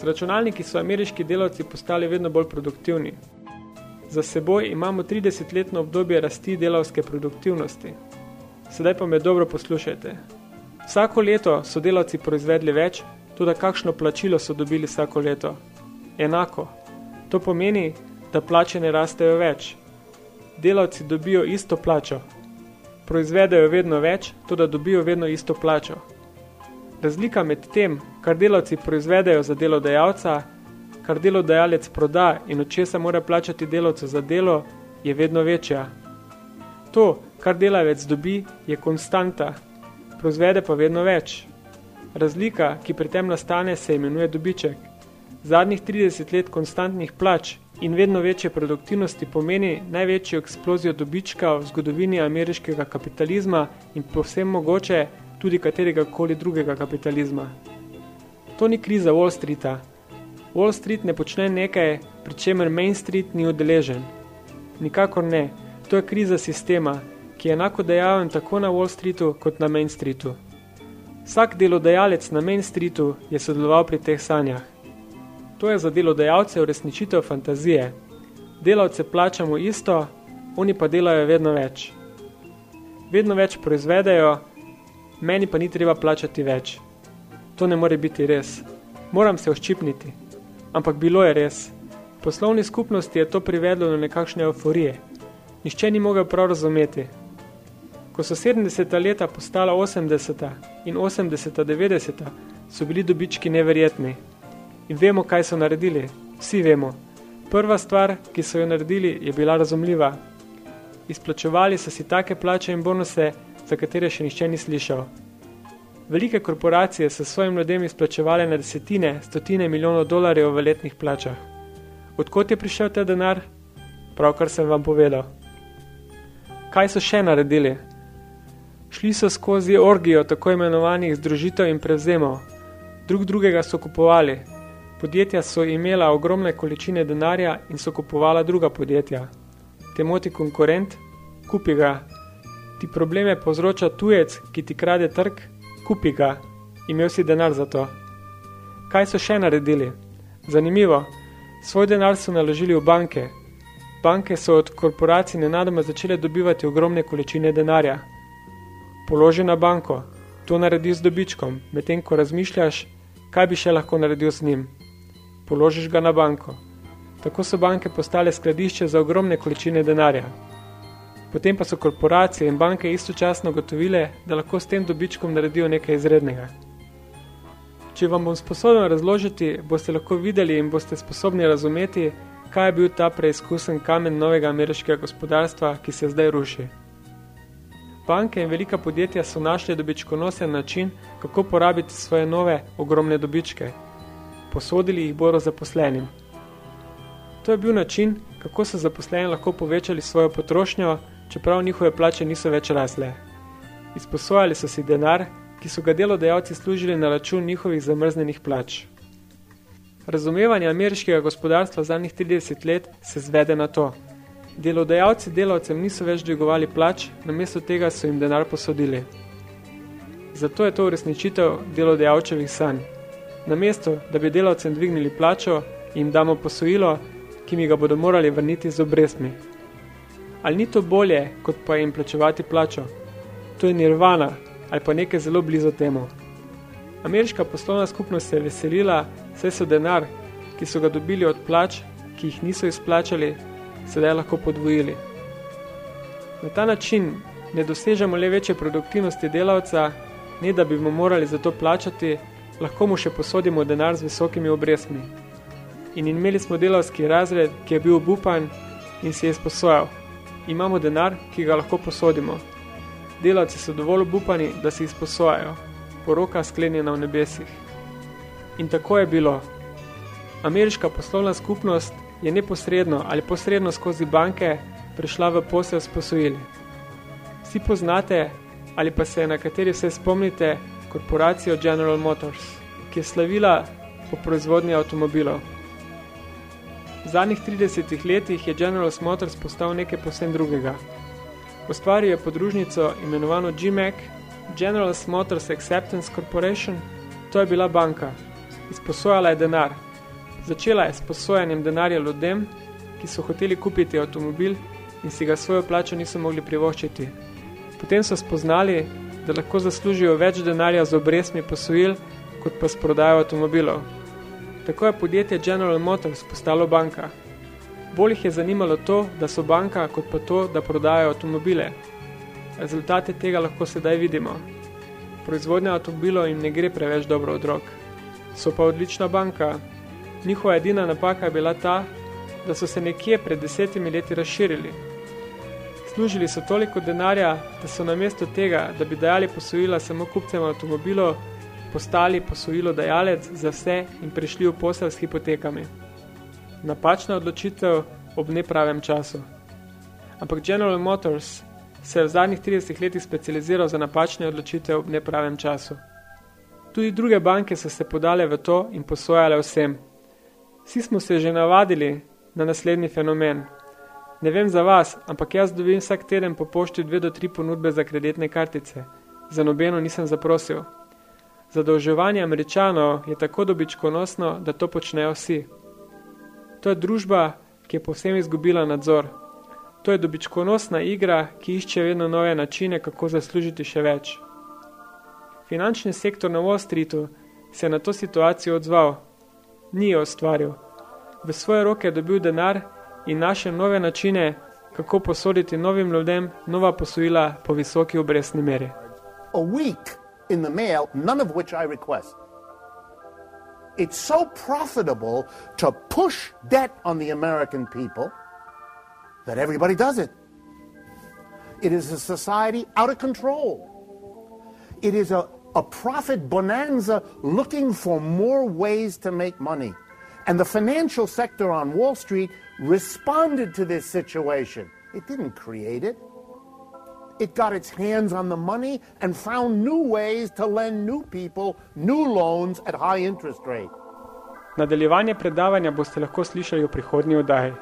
Z računalniki so ameriški delavci postali vedno bolj produktivni. Za seboj imamo 30-letno obdobje rasti delavske produktivnosti. Sedaj pa me dobro poslušajte. Vsako leto so delavci proizvedli več, tudi kakšno plačilo so dobili vsako leto. Enako. To pomeni, da plače ne rastejo več. Delavci dobijo isto plačo. Proizvedejo vedno več, tudi dobijo vedno isto plačo. Razlika med tem, kar delavci proizvedejo za delodajalca, kar delodajalec proda in od česa mora plačati delavcu za delo, je vedno večja. To, kar delavec dobi, je konstanta, proizvede pa vedno več. Razlika, ki pri tem nastane, se imenuje dobiček. Zadnjih 30 let konstantnih plač in vedno večje produktivnosti pomeni največjo eksplozijo dobička v zgodovini ameriškega kapitalizma in povsem mogoče tudi katerega koli drugega kapitalizma. To ni kriza Wall Streeta. Wall Street ne počne nekaj, pri čemer Main Street ni udeležen. Nikakor ne. To je kriza sistema, ki je enako dejaven tako na Wall Streetu kot na Main Streetu. Vsak delodajalec na Main Streetu je sodeloval pri teh sanjah. To je za delodajalce uresničitev fantazije. Delavce plačamo isto, oni pa delajo vedno več. Vedno več proizvedejo, meni pa ni treba plačati več. To ne more biti res. Moram se oščipniti. Ampak bilo je res. Poslovni skupnosti je to privedlo do nekakšne euforije. Nišče ni mogel prav razumeti. Ko so 70. leta postala 80. in 80. 90. so bili dobički neverjetni. In vemo, kaj so naredili. Vsi vemo. Prva stvar, ki so jo naredili, je bila razumljiva. Izplačevali so si take plače in bonuse, za katere še nišče ni slišal. Velike korporacije so svojim ljudem izplačevali na desetine, stotine milijonov dolarjev v letnih plačah. Odkot je prišel ta denar? Pravkar sem vam povedal. Kaj so še naredili? Šli so skozi orgijo tako imenovanih združitev in prevzemov. Drug drugega so kupovali. Podjetja so imela ogromne količine denarja in so kupovala druga podjetja. Te moti konkurent? Kupi ga. Ti probleme povzroča tujec, ki ti krade trg? Kupi ga. Imel si denar za to. Kaj so še naredili? Zanimivo. Svoj denar so naložili v banke. Banke so od korporacij nenadoma začele dobivati ogromne količine denarja. Položi na banko. To naredi z dobičkom, medtem ko razmišljaš, kaj bi še lahko naredil z njim. Položiš ga na banko. Tako so banke postale skladišče za ogromne količine denarja. Potem pa so korporacije in banke istočasno gotovile, da lahko s tem dobičkom naredijo nekaj izrednega. Če vam bom sposoben razložiti, boste lahko videli in boste sposobni razumeti, kaj je bil ta preizkusen kamen novega ameriškega gospodarstva, ki se zdaj ruši. Banke in velika podjetja so našli dobičkonosen način, kako porabiti svoje nove, ogromne dobičke. Posodili jih bodo zaposlenim. To je bil način, kako so zaposleni lahko povečali svojo potrošnjo, čeprav njihove plače niso več rasle. Izposojali so si denar, ki so ga delodajalci služili na račun njihovih zamrznenih plač. Razumevanje ameriškega gospodarstva zadnjih 30 let se zvede na to. Delodajalci delavcem niso več dvigovali plač, namesto tega so jim denar posodili. Zato je to uresničitev delodajalčevih sanj. Namesto, da bi delavcem dvignili plačo, jim damo posojilo, ki mi ga bodo morali vrniti z obrestmi. Ali ni to bolje, kot pa jim plačevati plačo? To je nirvana ali pa nekaj zelo blizu temu. Ameriška poslovna skupnost se je veselila, saj so denar, ki so ga dobili od plač, ki jih niso izplačali, sedaj lahko podvojili. Na ta način ne dosežemo le večje produktivnosti delavca, ne da bi mu morali za to plačati, lahko mu še posodimo denar z visokimi obrestmi. In imeli smo delavski razred, ki je bil obupan in si je sposojal. Imamo denar, ki ga lahko posodimo. Delavci so dovolj obupani, da si izposojajo. Poroka sklenjena v nebesih. In tako je bilo. Ameriška poslovna skupnost je neposredno ali posredno skozi banke prišla v posel s posojili. Vsi poznate ali pa se na kateri vse spomnite korporacijo General Motors, ki je slavila po proizvodnji avtomobilov. V zadnjih 30 letih je General Motors postal nekaj posebno drugega. Ustvaril je podružnico imenovano GMAC, General Motors Acceptance Corporation, to je bila banka. Izposojala je denar. Začela je s posojanjem denarja ljudem, ki so hoteli kupiti avtomobil in si ga svojo plačo niso mogli privoščiti. Potem so spoznali, da lahko zaslužijo več denarja z obrestmi posojil, kot pa s prodajo avtomobilov. Tako je podjetje General Motors postalo banka. Bolj jih je zanimalo to, da so banka, kot pa to, da prodajajo avtomobile. Rezultate tega lahko sedaj vidimo. Proizvodnja avtomobilov jim ne gre preveč dobro od rok. So pa odlična banka. Njihova edina napaka je bila ta, da so se nekje pred desetimi leti razširili. Služili so toliko denarja, da so namesto tega, da bi dajali posojila samo kupcem avtomobilov, postali posojilo dajalec za vse in prišli v posel s hipotekami. Napačna odločitev ob nepravem času. Ampak General Motors se je v zadnjih 30 letih specializiral za napačne odločitev ob nepravem času. Tudi druge banke so se podale v to in posojale vsem. Vsi smo se že navadili na naslednji fenomen. Ne vem za vas, ampak jaz dobim vsak teden po pošti dve do tri ponudbe za kreditne kartice. Za nobeno nisem zaprosil. Zadolževanje američanov je tako dobičkonosno, da to počnejo vsi. To je družba, ki je povsem izgubila nadzor. To je dobičkonosna igra, ki išče vedno nove načine, kako zaslužiti še več. Finančni sektor na Wall Streetu se je na to situacijo odzval. Ni jo ustvaril. V svoje roke je dobil denar in našel nove načine, kako posoditi novim ljudem nova posojila po visoki obrestni meri. a week in the mail, none of which I request. It's so profitable to push debt on the American people that everybody does it. It is a society out of control. It is a, a profit bonanza looking for more ways to make money. And the financial sector on Wall Street responded to this situation. It didn't create it. It got its hands on the money and found new ways to lend new people new loans at high interest rate. Nadaljevanje predavanja boste lahko slišali v prihodnji oddaji.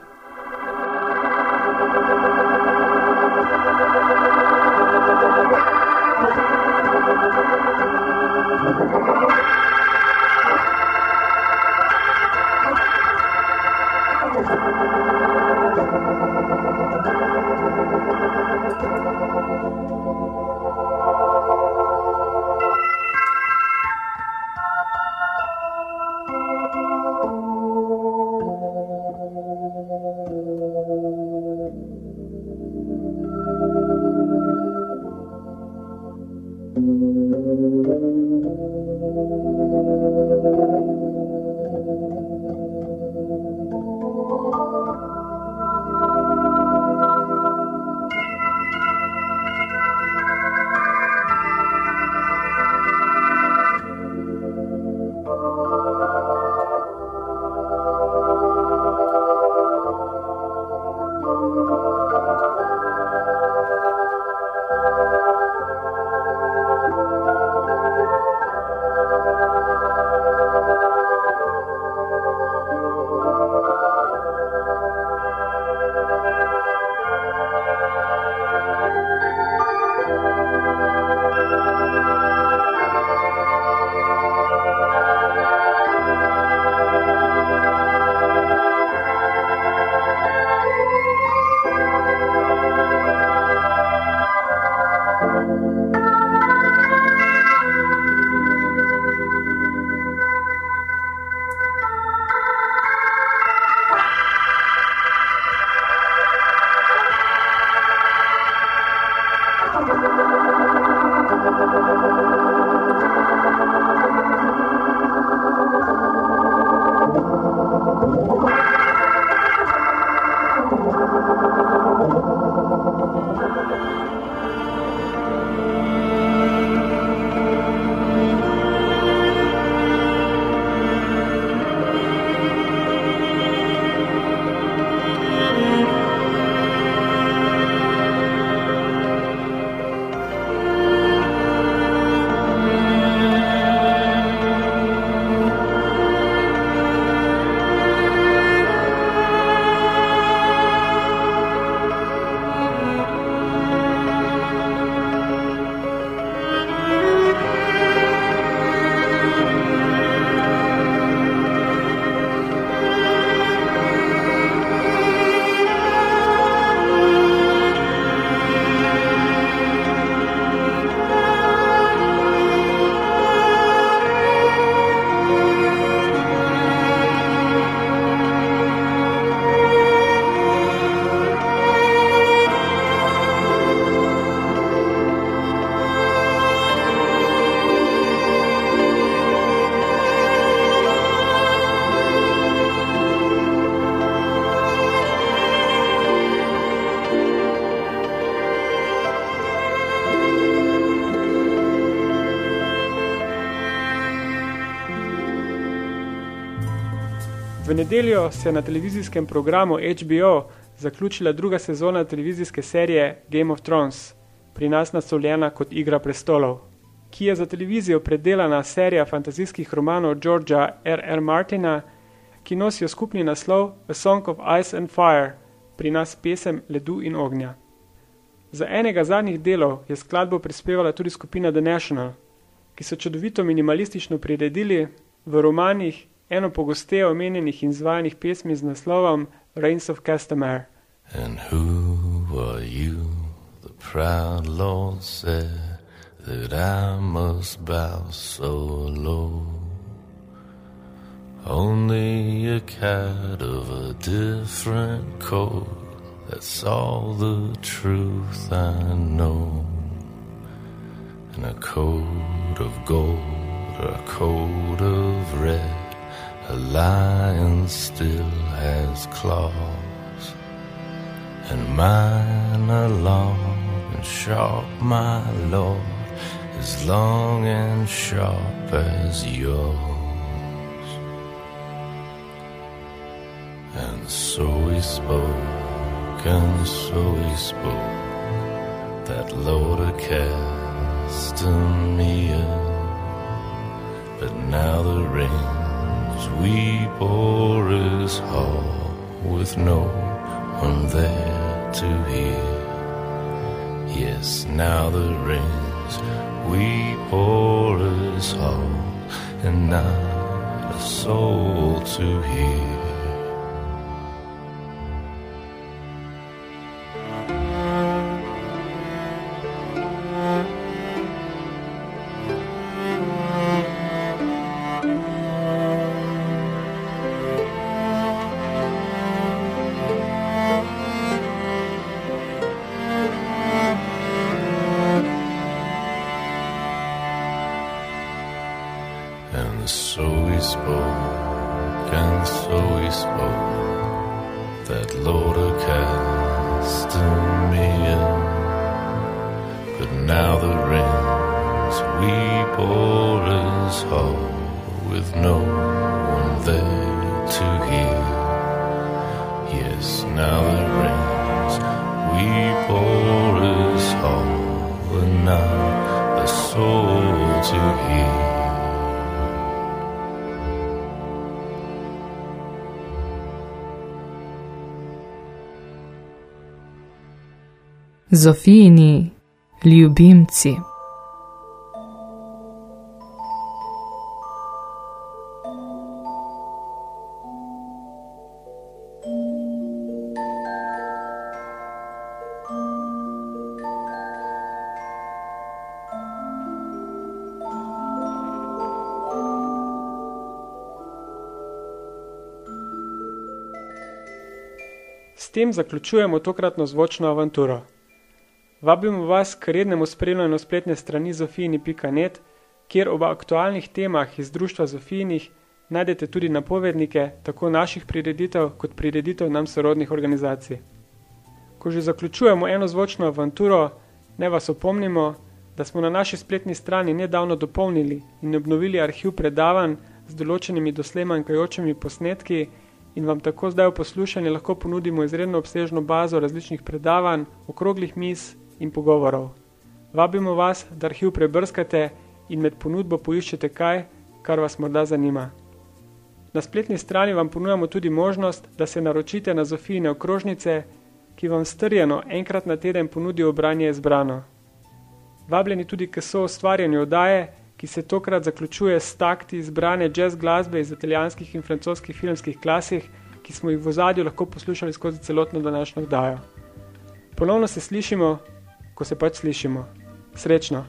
Nedeljo se je na televizijskem programu HBO zaključila druga sezona televizijske serije Game of Thrones, pri nas naslovljena kot Igra prestolov, ki je za televizijo predelana serija fantazijskih romanov Georgea R. R. Martina, ki nosijo skupni naslov A Song of Ice and Fire, pri nas pesem Ledu in ognja. Za enega zadnjih delov je skladbo prispevala tudi skupina The National, ki so čudovito minimalistično priredili v romanih eno pogosteje omenjenih in zvajanih pesmi z naslovom Reigns of Castamere. And who are you? The proud Lord said that I must bow so low. Only a cat of a different coat. That's all the truth I know. And a coat of gold or a coat of red. A lion still has claws, and mine are long and sharp, my lord, as long and sharp as yours. And so he spoke, and so he spoke, that Lord of Castamere. But now the rains weep o'er his hall with no one there to hear. Yes, now the rains weep o'er his hall and not a soul to hear. Zofijini ljubimci. S tem zaključujemo tokratno zvočno avanturo. Vabimo vas k rednemu spremljanju spletne strani zofijini.net, kjer ob aktualnih temah iz Društva Zofijinih najdete tudi napovednike tako naših prireditev kot prireditev nam sorodnih organizacij. Ko že zaključujemo eno zvočno avanturo, ne vas opomnimo, da smo na naši spletni strani nedavno dopolnili in obnovili arhiv predavanj z določenimi doslej manjkajočimi posnetki in vam tako zdaj v poslušanje lahko ponudimo izredno obsežno bazo različnih predavanj, okroglih mis in pogovorov. Vabimo vas, da arhiv prebrskate in med ponudbo poiščete kaj, kar vas morda zanima. Na spletni strani vam ponujamo tudi možnost, da se naročite na Zofijine okrožnice, ki vam strjeno enkrat na teden ponudijo branje izbrano. Vabljeni tudi k soustvarjanju oddaje, ki se tokrat zaključuje s takti izbrane jazz glasbe iz italijanskih in francoskih filmskih klasih, ki smo jih v ozadju lahko poslušali skozi celotno današnjo oddajo. Ponovno se slišimo, ko se pač slišimo. Srečno!